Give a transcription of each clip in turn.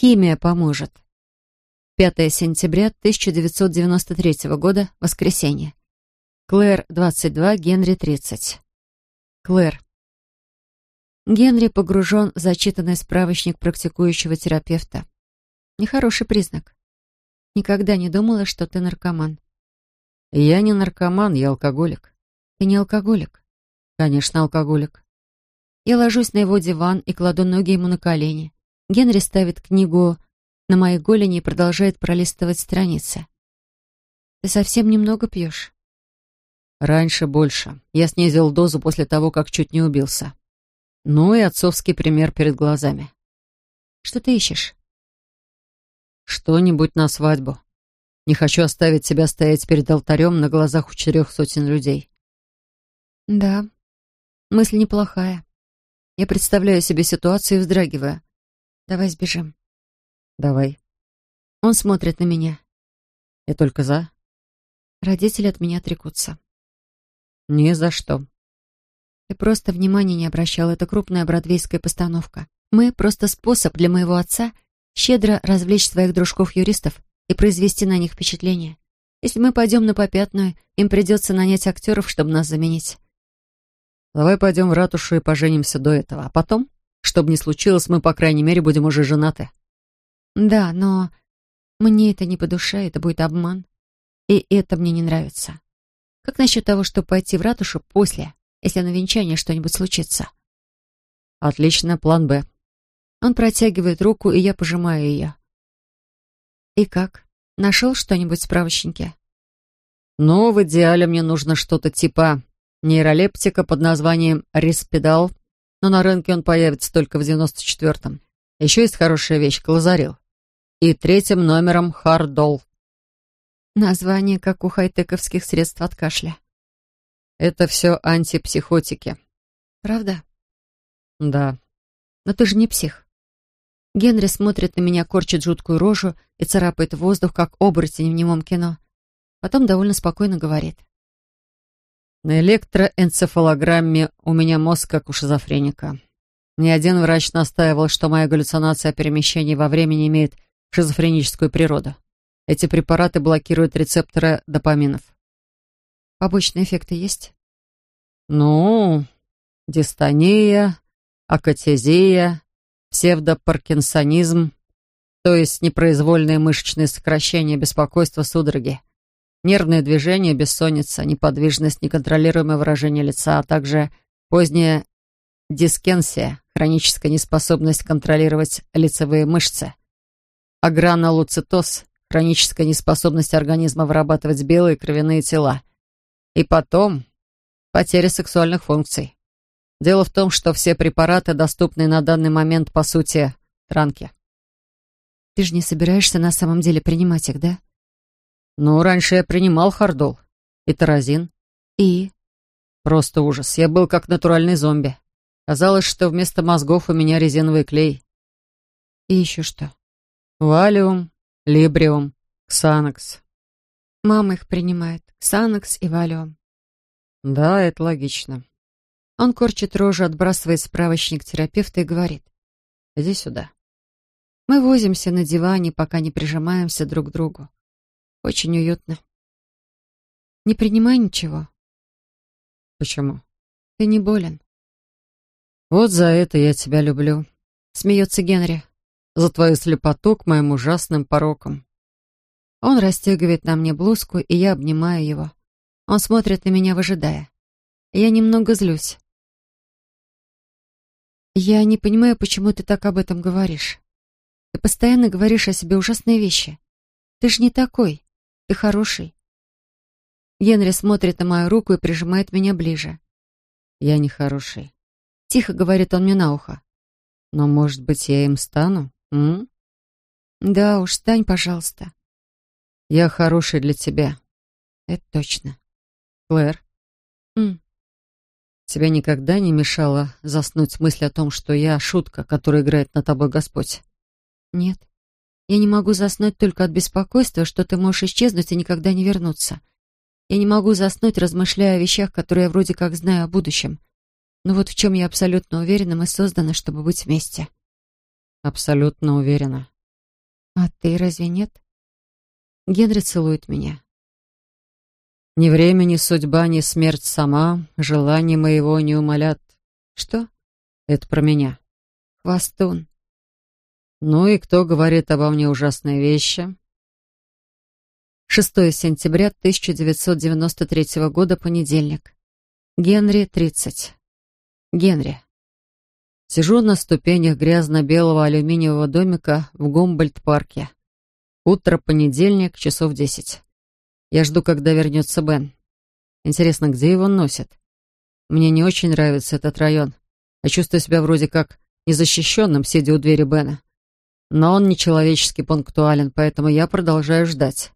Химия поможет. 5 сентября 1993 года, воскресенье. Клэр, 22, Генри, 30. Клэр. Генри погружен в зачитанный справочник практикующего терапевта. Нехороший признак. Никогда не думала, что ты наркоман. Я не наркоман, я алкоголик. Ты не алкоголик? Конечно, алкоголик. Я ложусь на его диван и кладу ноги ему на колени. Генри ставит книгу на моей голени и продолжает пролистывать страницы. Ты совсем немного пьешь? Раньше больше. Я снизил дозу после того, как чуть не убился. Ну и отцовский пример перед глазами. Что ты ищешь? Что-нибудь на свадьбу. Не хочу оставить себя стоять перед алтарем на глазах у четырех сотен людей. Да, мысль неплохая. Я представляю себе ситуацию и вздрагиваю. Давай сбежим. Давай. Он смотрит на меня. Я только за. Родители от меня отрекутся. Ни за что. Ты просто внимания не обращал. Это крупная бродвейская постановка. Мы — просто способ для моего отца щедро развлечь своих дружков-юристов и произвести на них впечатление. Если мы пойдем на попятную, им придется нанять актеров, чтобы нас заменить. Давай пойдем в ратушу и поженимся до этого. А потом, чтобы не случилось, мы, по крайней мере, будем уже женаты. Да, но мне это не по душе, это будет обман. И это мне не нравится. Как насчет того, чтобы пойти в ратушу после, если на венчании что-нибудь случится? Отлично, план «Б». Он протягивает руку, и я пожимаю ее. И как? Нашел что-нибудь в справочнике? Ну, в идеале мне нужно что-то типа нейролептика под названием Респедал, но на рынке он появится только в 94-м. Еще есть хорошая вещь — Клазарил. И третьим номером Хардол. Название, как у хай-тековских средств от кашля. Это все антипсихотики. Правда? Да. Но ты же не псих. Генри смотрит на меня, корчит жуткую рожу и царапает воздух, как оборотень в немом кино. Потом довольно спокойно говорит. На электроэнцефалограмме у меня мозг как у шизофреника. Ни один врач настаивал, что моя галлюцинация о перемещении во времени имеет шизофреническую природу. Эти препараты блокируют рецепторы допаминов. Побочные эффекты есть? Ну, дистония, акатезия, псевдопаркинсонизм, то есть непроизвольные мышечные сокращения, беспокойство, судороги, нервные движения, бессонница, неподвижность, неконтролируемое выражение лица, а также поздняя дискенсия, хроническая неспособность контролировать лицевые мышцы, агранулоцитоз, хроническая неспособность организма вырабатывать белые кровяные тела. И потом потеря сексуальных функций. Дело в том, что все препараты, доступные на данный момент, по сути, транки. Ты же не собираешься на самом деле принимать их, да? Ну, раньше я принимал халдол и торазин. И? Просто ужас. Я был как натуральный зомби. Казалось, что вместо мозгов у меня резиновый клей. И еще что? Валиум, либриум, ксанакс. Мама их принимает. Ксанакс и валиум. Да, это логично. Он корчит рожу, отбрасывает справочник терапевта и говорит. «Иди сюда». Мы возимся на диване, пока не прижимаемся друг к другу. Очень уютно. Не принимай ничего. Почему? Ты не болен. Вот за это я тебя люблю. Смеется Генри. За твою слепоту к моим ужасным порокам. Он расстегивает на мне блузку, и я обнимаю его. Он смотрит на меня, выжидая. Я немного злюсь. Я не понимаю, почему ты так об этом говоришь. Ты постоянно говоришь о себе ужасные вещи. Ты же не такой. Ты хороший. Генри смотрит на мою руку и прижимает меня ближе. Я не хороший. Тихо говорит он мне на ухо. Но, может быть, я им стану? М? Да уж, стань, пожалуйста. Я хороший для тебя. Это точно. Клэр. М. Тебе никогда не мешало заснуть мысль о том, что я шутка, которую играет на тобой Господь? Нет. Я не могу заснуть только от беспокойства, что ты можешь исчезнуть и никогда не вернуться. Я не могу заснуть, размышляя о вещах, которые я вроде как знаю о будущем. Но вот в чем я абсолютно уверена, мы созданы, чтобы быть вместе. Абсолютно уверена. «А ты разве нет?» Генри целует меня. «Ни время, ни судьба, ни смерть сама, желание моего не умолят». «Что?» «Это про меня». «Хвостун». «Ну и кто говорит обо мне ужасные вещи?» 6 сентября 1993 года, понедельник. Генри, 30. Генри. Сижу на ступенях грязно-белого алюминиевого домика в Гумбольд-парке. Утро, понедельник, часов десять. Я жду, когда вернется Бен. Интересно, где его носят? Мне не очень нравится этот район. Я чувствую себя вроде как незащищенным, сидя у двери Бена. Но он нечеловечески пунктуален, поэтому я продолжаю ждать.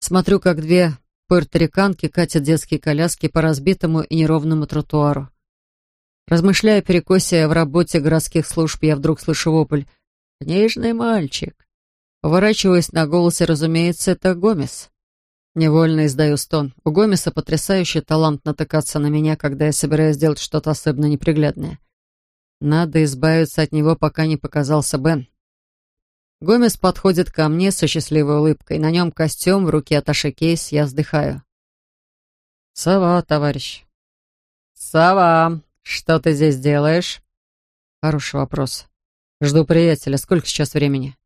Смотрю, как две пуэрториканки катят детские коляски по разбитому и неровному тротуару. Размышляя перекосе в работе городских служб, я вдруг слышу вопль «Нежный мальчик». Поворачиваясь на голосе, разумеется, это Гомес. Невольно издаю стон. У Гомеса потрясающий талант натыкаться на меня, когда я собираюсь сделать что-то особенно неприглядное. Надо избавиться от него, пока не показался Бен. Гомес подходит ко мне со счастливой улыбкой. На нем костюм, в руке аташе кейс, я вздыхаю. «Сова, товарищ». «Сова, что ты здесь делаешь?» «Хороший вопрос. Жду приятеля. Сколько сейчас времени?»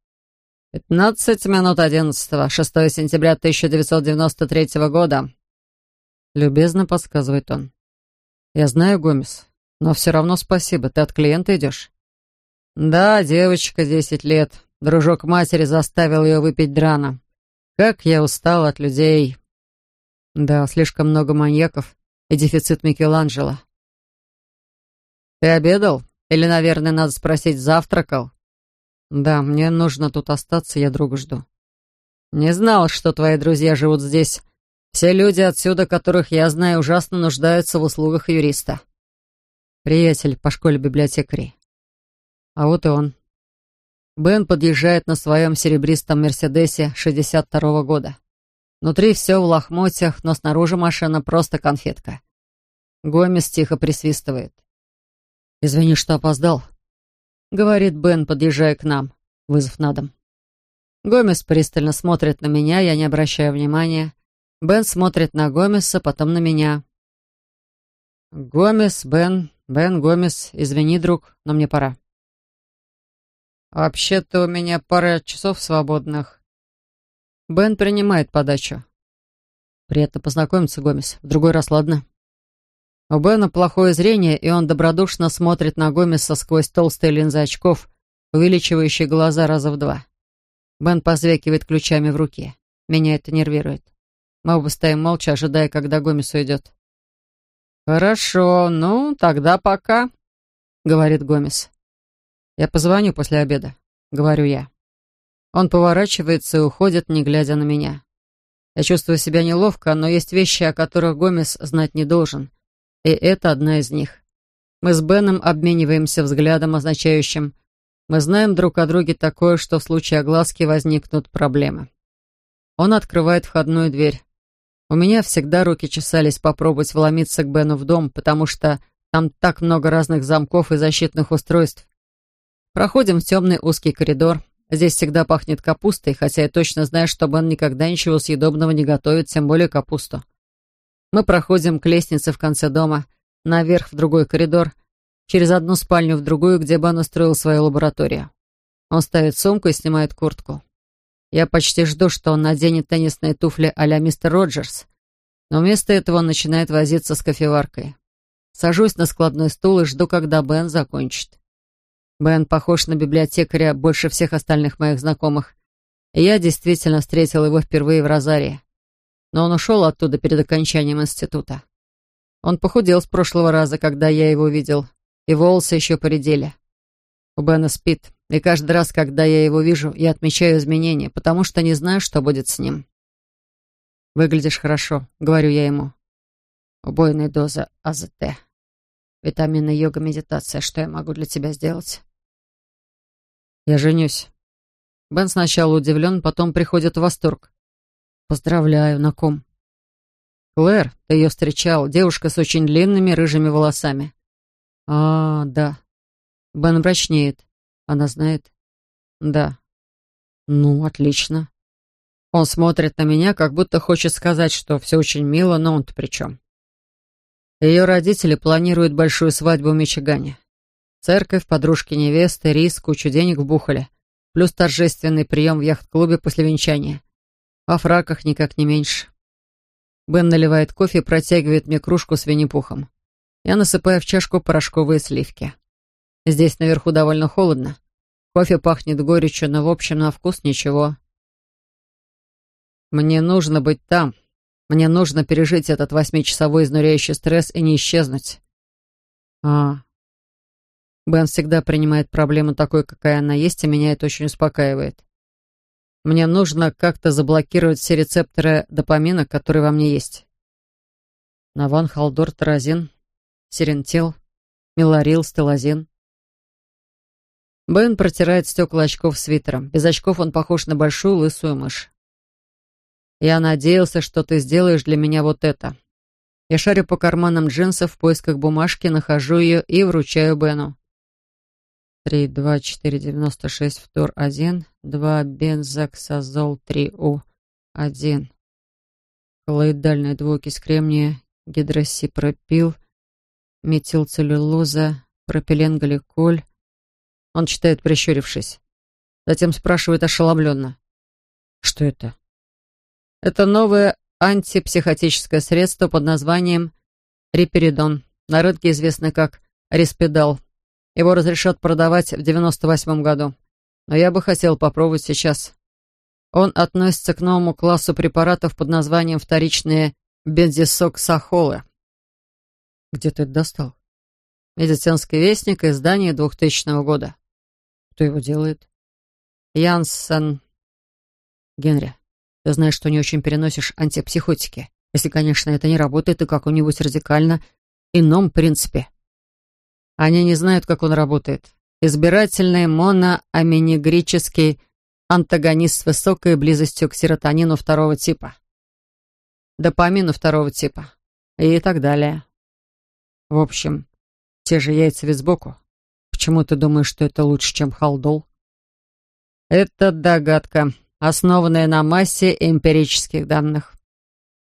«Пятнадцать минут одиннадцатого, 6 сентября 1993 года». Любезно подсказывает он. «Я знаю, Гомес, но все равно спасибо. Ты от клиента идешь?» «Да, девочка, десять лет. Дружок матери заставил ее выпить драна. Как я устал от людей. Да, слишком много маньяков и дефицит Микеланджело. Ты обедал? Или, наверное, надо спросить, завтракал? Да, мне нужно тут остаться, я друга жду. Не знал, что твои друзья живут здесь. Все люди отсюда, которых я знаю, ужасно нуждаются в услугах юриста. Приятель по школе библиотекарей. А вот и он. Бен подъезжает на своем серебристом «Мерседесе» 62-го года. Внутри все в лохмотьях, но снаружи машина просто конфетка. Гомес тихо присвистывает. «Извини, что опоздал», — говорит Бен, подъезжая к нам, вызов на дом. Гомес пристально смотрит на меня, я не обращаю внимания. Бен смотрит на Гомеса, потом на меня. «Гомес, Бен, Бен, Гомес, извини, друг, но мне пора». «Вообще-то у меня пара часов свободных». Бен принимает подачу. «Приятно познакомиться, Гомес. В другой раз, ладно?» У Бена плохое зрение, и он добродушно смотрит на Гомеса сквозь толстые линзы очков, увеличивающие глаза раза в два. Бен позвякивает ключами в руке. Меня это нервирует. Мы оба стоим молча, ожидая, когда Гомес уйдет. «Хорошо, ну, тогда пока», — говорит Гомес. «Я позвоню после обеда», — говорю я. Он поворачивается и уходит, не глядя на меня. Я чувствую себя неловко, но есть вещи, о которых Гомес знать не должен. И это одна из них. Мы с Беном обмениваемся взглядом, означающим «Мы знаем друг о друге такое, что в случае огласки возникнут проблемы». Он открывает входную дверь. У меня всегда руки чесались попробовать вломиться к Бену в дом, потому что там так много разных замков и защитных устройств, Проходим в темный узкий коридор. Здесь всегда пахнет капустой, хотя я точно знаю, что Бен никогда ничего съедобного не готовит, тем более капусту. Мы проходим к лестнице в конце дома, наверх в другой коридор, через одну спальню в другую, где Бен устроил свою лабораторию. Он ставит сумку и снимает куртку. Я почти жду, что он наденет теннисные туфли а-ля мистер Роджерс, но вместо этого он начинает возиться с кофеваркой. Сажусь на складной стул и жду, когда Бен закончит. Бен похож на библиотекаря больше всех остальных моих знакомых. И я действительно встретил его впервые в Розарии. Но он ушел оттуда перед окончанием института. Он похудел с прошлого раза, когда я его видел, и волосы еще поредели. У Бена спит, и каждый раз, когда я его вижу, я отмечаю изменения, потому что не знаю, что будет с ним. «Выглядишь хорошо», — говорю я ему. «Убойная доза АЗТ. Витамины, йога, медитация. Что я могу для тебя сделать?» Я женюсь. Бен сначала удивлен, потом приходит в восторг. Поздравляю, на ком? Клэр, ты ее встречал, девушка с очень длинными рыжими волосами. А, да. Бен мрачнеет. Она знает? Да. Ну, отлично. Он смотрит на меня, как будто хочет сказать, что все очень мило, но он-то при чем? Ее родители планируют большую свадьбу в Мичигане. Церковь, подружки невесты, рис, кучу денег вбухали. Плюс торжественный прием в яхт-клубе после венчания. Во фраках никак не меньше. Бен наливает кофе и протягивает мне кружку с винни-пухом. Я насыпаю в чашку порошковые сливки. Здесь наверху довольно холодно. Кофе пахнет горечью, но в общем на вкус ничего. Мне нужно быть там. Мне нужно пережить этот восьмичасовой изнуряющий стресс и не исчезнуть. А, Бен всегда принимает проблему такой, какая она есть, и меня это очень успокаивает. Мне нужно как-то заблокировать все рецепторы допамина, которые во мне есть. Наван, Халдор, Таразин, Сирентил, Миларил, Стелазин. Бен протирает стекла очков свитером. Без очков он похож на большую лысую мышь. «Я надеялся, что ты сделаешь для меня вот это». Я шарю по карманам джинсов в поисках бумажки, нахожу ее и вручаю Бену. Три, два, четыре, девяносто шесть, фтор, один, два, бензоксазол, три, У, один. Коллоидальная двуокись кремния, гидросипропил, метилцеллюлоза, пропиленгликоль. Он читает, прищурившись. Затем спрашивает ошеломленно. Что это? Это новое антипсихотическое средство под названием риперидон. На рынке известно как респедал. Его разрешат продавать в 98 году. Но я бы хотел попробовать сейчас. Он относится к новому классу препаратов под названием вторичные бензисоксахолы. Где ты это достал? Медицинский вестник, издание 2000 года. Кто его делает? Янсен. Генри, ты знаешь, что не очень переносишь антипсихотики. Если, конечно, это не работает и как-нибудь радикально ином принципе. Они не знают, как он работает. Избирательный моноаминегрический антагонист с высокой близостью к серотонину второго типа, допамину второго типа и так далее. В общем, те же яйца ведь сбоку. Почему ты думаешь, что это лучше, чем халдол? Это догадка, основанная на массе эмпирических данных.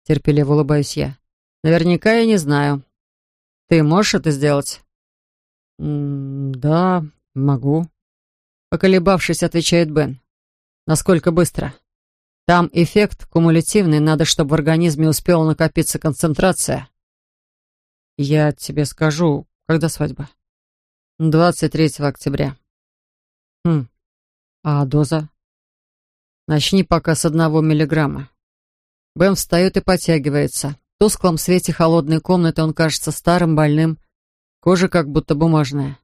Терпеливо улыбаюсь я. Наверняка я не знаю. Ты можешь это сделать? «Да, могу». Поколебавшись, отвечает Бен. «Насколько быстро?» «Там эффект кумулятивный, надо, чтобы в организме успела накопиться концентрация». «Я тебе скажу, когда свадьба?» «23 октября». «Хм, а доза?» «Начни пока с одного миллиграмма». Бен встает и подтягивается. В тусклом свете холодной комнаты он кажется старым, больным, Кожа как будто бумажная.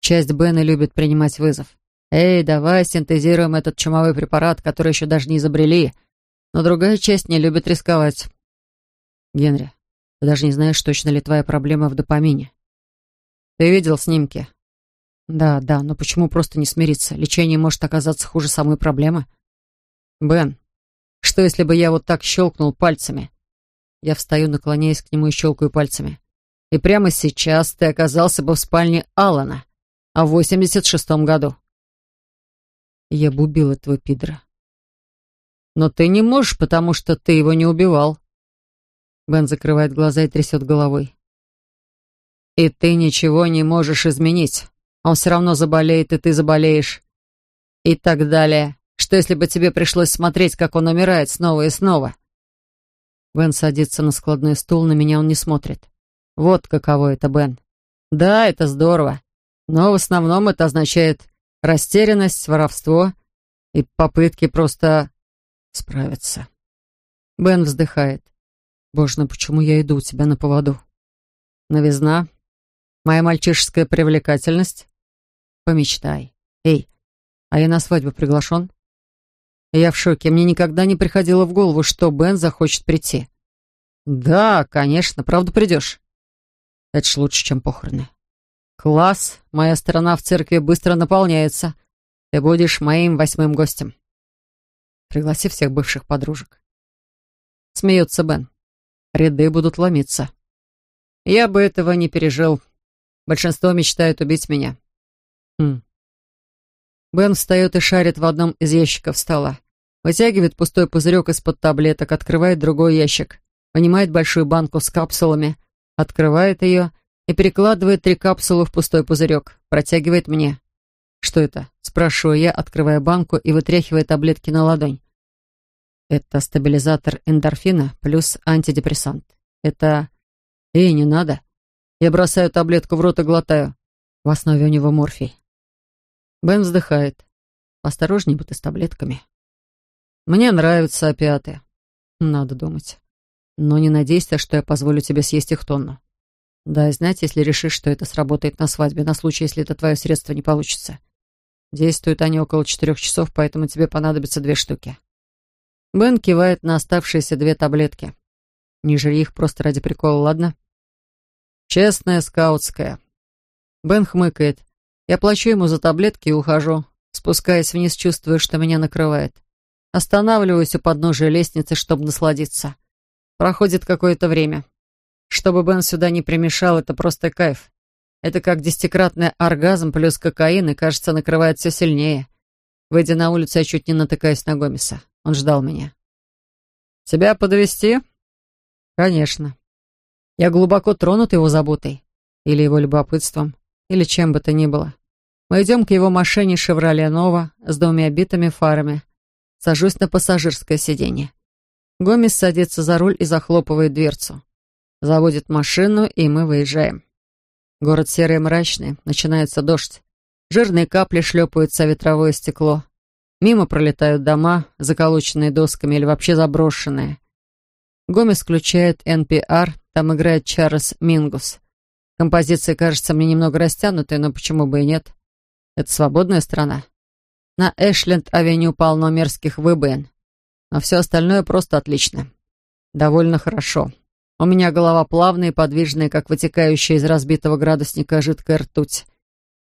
Часть Бена любит принимать вызов. «Эй, давай синтезируем этот чумовой препарат, который еще даже не изобрели». Но другая часть не любит рисковать. «Генри, ты даже не знаешь, точно ли твоя проблема в допамине. Ты видел снимки?» «Да, да, но почему просто не смириться? Лечение может оказаться хуже самой проблемы». «Бен, что если бы я вот так щелкнул пальцами?» Я встаю, наклоняясь к нему и щелкаю пальцами. И прямо сейчас ты оказался бы в спальне Алана, а в 86-м году. Я бы убил этого пидора. Но ты не можешь, потому что ты его не убивал. Бен закрывает глаза и трясет головой. И ты ничего не можешь изменить. Он все равно заболеет, и ты заболеешь. И так далее. Что если бы тебе пришлось смотреть, как он умирает снова и снова? Бен садится на складной стул, на меня он не смотрит. Вот каково это, Бен. Да, это здорово. Но в основном это означает растерянность, воровство и попытки просто справиться. Бен вздыхает. Боже, ну почему я иду у тебя на поводу? Новизна? Моя мальчишеская привлекательность? Помечтай. Эй, а я на свадьбу приглашен? Я в шоке. Мне никогда не приходило в голову, что Бен захочет прийти. Да, конечно, правда придешь. Это ж лучше, чем похороны. Класс, моя сторона в церкви быстро наполняется. Ты будешь моим восьмым гостем. Пригласи всех бывших подружек. Смеется Бен. Ряды будут ломиться. Я бы этого не пережил. Большинство мечтает убить меня. Хм. Бен встает и шарит в одном из ящиков стола. Вытягивает пустой пузырек из-под таблеток, открывает другой ящик, вынимает большую банку с капсулами, открывает ее и перекладывает три капсулы в пустой пузырек, протягивает мне. «Что это?» — спрашиваю я, открывая банку и вытряхивая таблетки на ладонь. Это стабилизатор эндорфина плюс антидепрессант. Это... Эй, не надо. Я бросаю таблетку в рот и глотаю. В основе у него морфий. Бен вздыхает. Осторожней бы ты с таблетками. Мне нравятся опиаты. Надо думать. Но не надейся, что я позволю тебе съесть их тонну. Дай знать, если решишь, что это сработает на свадьбе, на случай, если это твое средство не получится. Действуют они около четырех часов, поэтому тебе понадобится две штуки. Бен кивает на оставшиеся две таблетки. Не жри их просто ради прикола, ладно? Честная скаутская. Бен хмыкает. Я плачу ему за таблетки и ухожу. Спускаясь вниз, чувствую, что меня накрывает. Останавливаюсь у подножия лестницы, чтобы насладиться. Проходит какое-то время. Чтобы Бен сюда не примешал, это просто кайф. Это как десятикратный оргазм плюс кокаин, и, кажется, накрывает все сильнее. Выйдя на улицу, я чуть не натыкаюсь на Гомеса. Он ждал меня. «Тебя подвести? «Конечно». Я глубоко тронут его заботой. Или его любопытством. Или чем бы то ни было. Мы идем к его машине «Шевроле Нова» с двумя битыми фарами. Сажусь на пассажирское сиденье. Гомес садится за руль и захлопывает дверцу. Заводит машину, и мы выезжаем. Город серый и мрачный, начинается дождь. Жирные капли шлепаются о ветровое стекло. Мимо пролетают дома, заколоченные досками или вообще заброшенные. Гомес включает NPR, там играет Чарльз Мингус. Композиция кажется мне немного растянутой, но почему бы и нет? Это свободная страна. На Эшленд-авеню полно мерзких выбоин. Но все остальное просто отлично. Довольно хорошо. У меня голова плавная и подвижная, как вытекающая из разбитого градусника жидкая ртуть.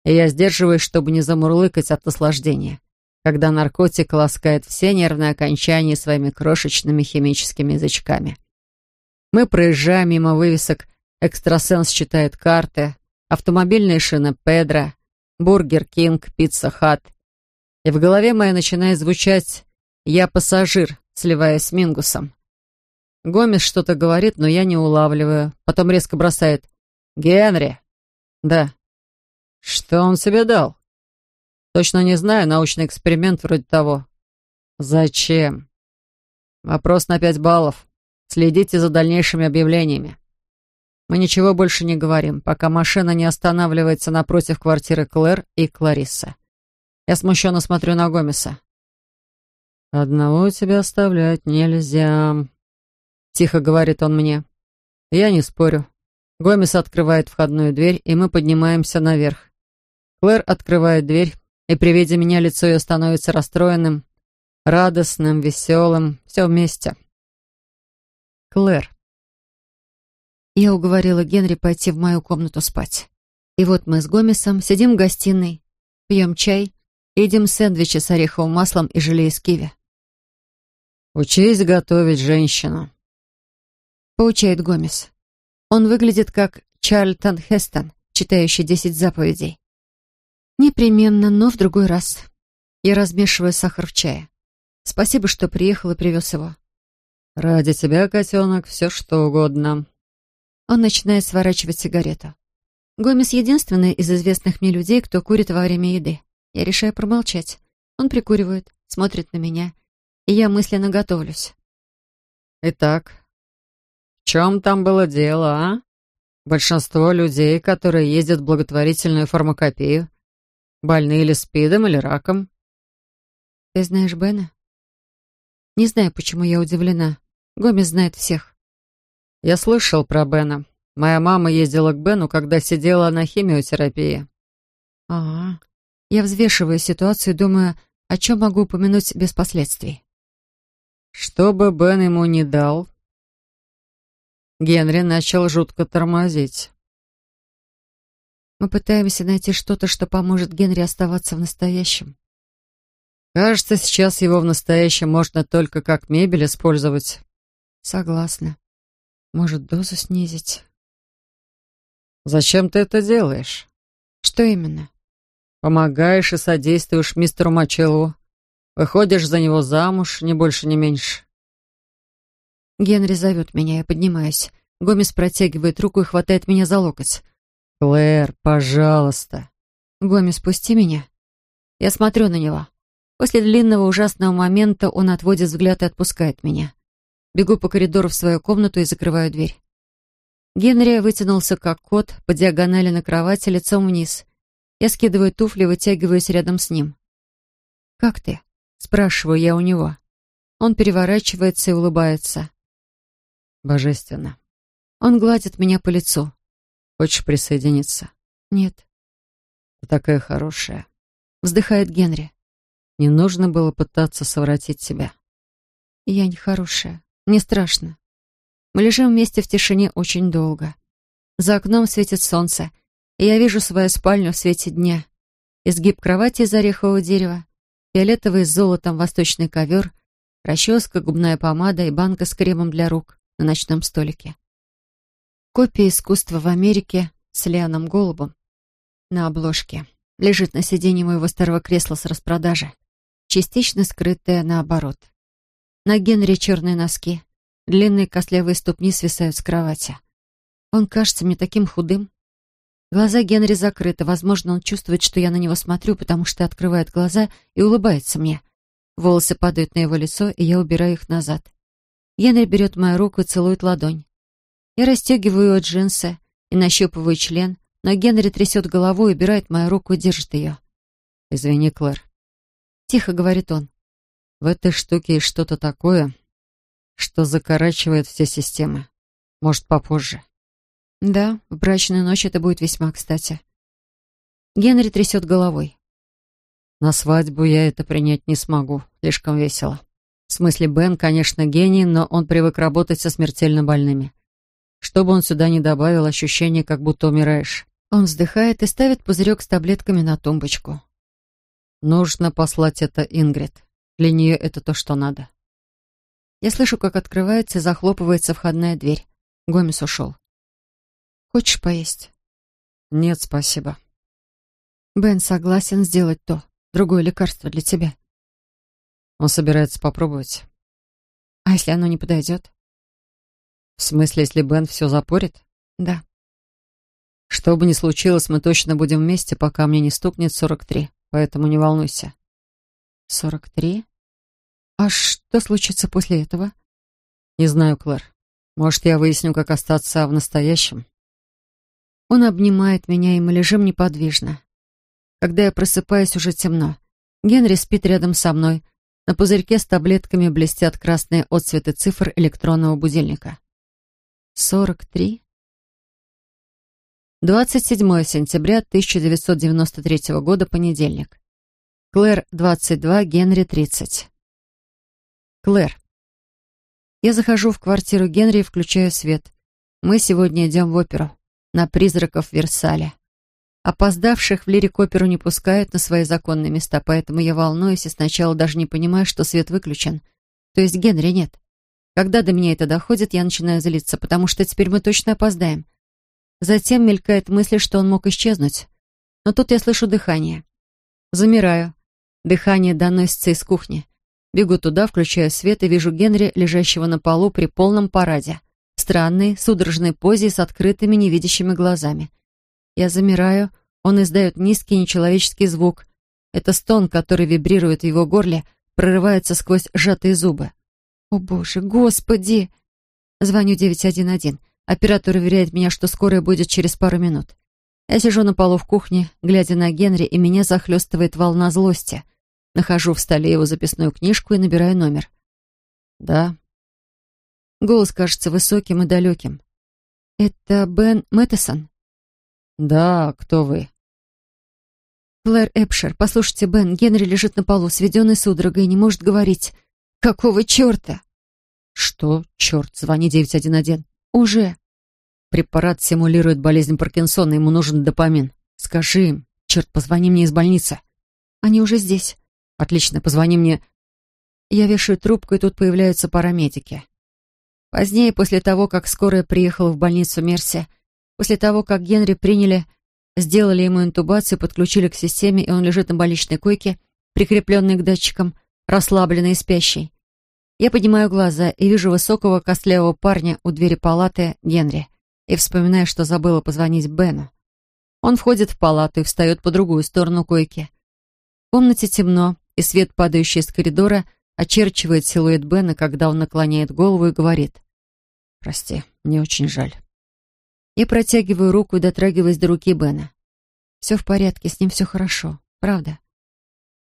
И я сдерживаюсь, чтобы не замурлыкать от наслаждения, когда наркотик ласкает все нервные окончания своими крошечными химическими язычками. Мы проезжаем мимо вывесок «Экстрасенс читает карты», «Автомобильные шины Педро», «Бургер Кинг», «Пицца Хат». И в голове моей начинает звучать «Я пассажир», сливаясь с Мингусом. Гомес что-то говорит, но я не улавливаю. Потом резко бросает. «Генри!» «Да». «Что он тебе дал?» «Точно не знаю. Научный эксперимент вроде того». «Зачем?» «Вопрос на пять баллов. Следите за дальнейшими объявлениями». Мы ничего больше не говорим, пока машина не останавливается напротив квартиры Клэр и Клариссы. Я смущенно смотрю на Гомеса. «Одного тебя оставлять нельзя», — тихо говорит он мне. Я не спорю. Гомес открывает входную дверь, и мы поднимаемся наверх. Клэр открывает дверь, и при виде меня лицо ее становится расстроенным, радостным, веселым, все вместе. Клэр. Я уговорила Генри пойти в мою комнату спать. И вот мы с Гомесом сидим в гостиной, пьем чай, едим сэндвичи с ореховым маслом и желе из киви. «Учись готовить женщину», — поучает Гомес. Он выглядит как Чарльтон Хестон, читающий десять заповедей. Непременно, но в другой раз. Я размешиваю сахар в чае. Спасибо, что приехал и привез его. «Ради тебя, котенок, все что угодно». Он начинает сворачивать сигарету. Гомес — единственный из известных мне людей, кто курит во время еды. Я решаю промолчать. Он прикуривает, смотрит на меня — и я мысленно готовлюсь. Итак, в чем там было дело, а? Большинство людей, которые ездят в благотворительную фармакопею, больны или спидом, или раком. Ты знаешь Бена? Не знаю, почему я удивлена. Гомес знает всех. Я слышал про Бена. Моя мама ездила к Бену, когда сидела на химиотерапии. А, -а, -а. я взвешиваю ситуацию, думаю, о чем могу упомянуть без последствий. Что бы Бен ему не дал, Генри начал жутко тормозить. Мы пытаемся найти что-то, что поможет Генри оставаться в настоящем. Кажется, сейчас его в настоящем можно только как мебель использовать. Согласна. Может, дозу снизить? Зачем ты это делаешь? Что именно? Помогаешь и содействуешь мистеру Мачеллу. Выходишь за него замуж, ни больше, ни меньше. Генри зовет меня, я поднимаюсь. Гомес протягивает руку и хватает меня за локоть. «Клэр, пожалуйста!» «Гомес, пусти меня!» Я смотрю на него. После длинного ужасного момента он отводит взгляд и отпускает меня. Бегу по коридору в свою комнату и закрываю дверь. Генри вытянулся как кот по диагонали на кровати лицом вниз. Я скидываю туфли, вытягиваюсь рядом с ним. «Как ты?» — спрашиваю я у него. Он переворачивается и улыбается. «Божественно». Он гладит меня по лицу. «Хочешь присоединиться?» «Нет». «Ты такая хорошая», — вздыхает Генри. «Не нужно было пытаться совратить себя». «Я не хорошая. Мне страшно. Мы лежим вместе в тишине очень долго. За окном светит солнце, и я вижу свою спальню в свете дня. Изгиб кровати из орехового дерева, фиолетовый с золотом восточный ковер, расческа, губная помада и банка с кремом для рук на ночном столике. Копия искусства в Америке с Лианом Голубом на обложке. Лежит на сиденье моего старого кресла с распродажи, частично скрытая наоборот. На Генри черные носки, длинные костлявые ступни свисают с кровати. Он кажется мне таким худым. Глаза Генри закрыты, возможно, он чувствует, что я на него смотрю, потому что открывает глаза и улыбается мне. Волосы падают на его лицо, и я убираю их назад. Генри берет мою руку и целует ладонь. Я расстегиваю джинсы и нащупываю член, но Генри трясет головой, убирает мою руку и держит ее. «Извини, Клэр». Тихо говорит он. «В этой штуке есть что-то такое, что закорачивает все системы. Может, попозже». «Да, в брачную ночь это будет весьма кстати». Генри трясет головой. «На свадьбу я это принять не смогу. Слишком весело. В смысле, Бен, конечно, гений, но он привык работать со смертельно больными. Что бы он сюда не добавил, ощущение, как будто умираешь. Он вздыхает и ставит пузырек с таблетками на тумбочку. Нужно послать это Ингрид. Для нее это то, что надо. Я слышу, как открывается и захлопывается входная дверь. Гомес ушел. Хочешь поесть? Нет, спасибо. Бен согласен сделать то. Другое лекарство для тебя. Он собирается попробовать. А если оно не подойдет? В смысле, если Бен все запорит? Да. Что бы ни случилось, мы точно будем вместе, пока мне не стукнет 43, поэтому не волнуйся. 43? А что случится после этого? Не знаю, Клэр. Может, я выясню, как остаться в настоящем? Он обнимает меня, и мы лежим неподвижно. Когда я просыпаюсь, уже темно. Генри спит рядом со мной. На пузырьке с таблетками блестят красные отцветы цифр электронного будильника. 43. 27 сентября 1993 года, понедельник. Клэр, 22, Генри, 30. Клэр. Я захожу в квартиру Генри и включаю свет. Мы сегодня идем в оперу. На призраков Версаля. Опоздавших в лирик-оперу не пускают на свои законные места, поэтому я волнуюсь и сначала даже не понимаю, что свет выключен. То есть Генри нет. Когда до меня это доходит, я начинаю злиться, потому что теперь мы точно опоздаем. Затем мелькает мысль, что он мог исчезнуть. Но тут я слышу дыхание. Замираю. Дыхание доносится из кухни. Бегу туда, включаю свет и вижу Генри, лежащего на полу при полном параде. Странной, судорожной позе с открытыми невидящими глазами. Я замираю, он издает низкий нечеловеческий звук. Это стон, который вибрирует в его горле, прорывается сквозь сжатые зубы. «О боже, господи!» Звоню 911. Оператор уверяет меня, что скорая будет через пару минут. Я сижу на полу в кухне, глядя на Генри, и меня захлестывает волна злости. Нахожу в столе его записную книжку и набираю номер. «Да». Голос кажется высоким и далеким. «Это Бен Мэттесон?» «Да, кто вы?» «Клэр Эпшер. Послушайте, Бен, Генри лежит на полу, сведенный судорогой, и не может говорить. Какого черта?» «Что? Черт, звони 911». «Уже». «Препарат симулирует болезнь Паркинсона, ему нужен допамин. Скажи им, черт, позвони мне из больницы». «Они уже здесь». «Отлично, позвони мне». Я вешаю трубку, и тут появляются парамедики. Позднее, после того, как скорая приехала в больницу Мерси, после того, как Генри приняли, Сделали ему интубацию, подключили к системе, и он лежит на больничной койке, прикрепленный к датчикам, расслабленный и спящий. Я поднимаю глаза и вижу высокого костлявого парня у двери палаты Генри и вспоминаю, что забыла позвонить Бену. Он входит в палату и встает по другую сторону койки. В комнате темно, и свет, падающий из коридора, очерчивает силуэт Бена, когда он наклоняет голову и говорит. «Прости, мне очень жаль». Я протягиваю руку и дотрагиваюсь до руки Бена. Все в порядке, с ним все хорошо, правда?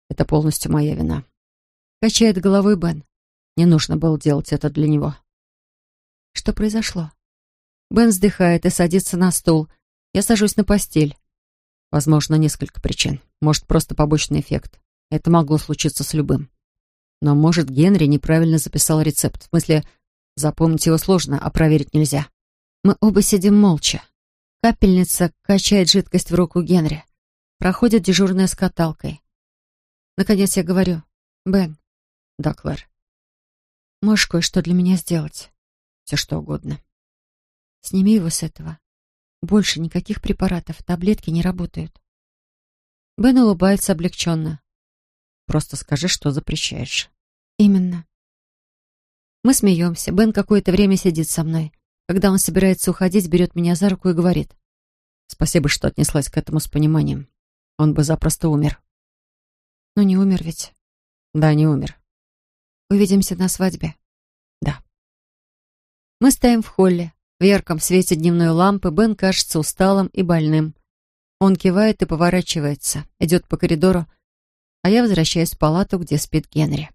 Это полностью моя вина. Качает головой Бен. Не нужно было делать это для него. Что произошло? Бен вздыхает и садится на стул. Я сажусь на постель. Возможно, несколько причин. Может, просто побочный эффект. Это могло случиться с любым. Но, может, Генри неправильно записал рецепт. В смысле, запомнить его сложно, а проверить нельзя. Мы оба сидим молча. Капельница качает жидкость в руку Генри. Проходит дежурная с каталкой. Наконец я говорю. «Бен». «Да, Клэр». «Можешь кое-что для меня сделать?» «Все что угодно». «Сними его с этого. Больше никаких препаратов, таблетки не работают». Бен улыбается облегченно. Просто скажи, что запрещаешь. Именно. Мы смеемся. Бен какое-то время сидит со мной. Когда он собирается уходить, берет меня за руку и говорит. Спасибо, что отнеслась к этому с пониманием. Он бы запросто умер. Но не умер ведь. Да, не умер. Увидимся на свадьбе. Да. Мы стоим в холле. В ярком свете дневной лампы Бен кажется усталым и больным. Он кивает и поворачивается, идет по коридору, а я возвращаюсь в палату, где спит Генри.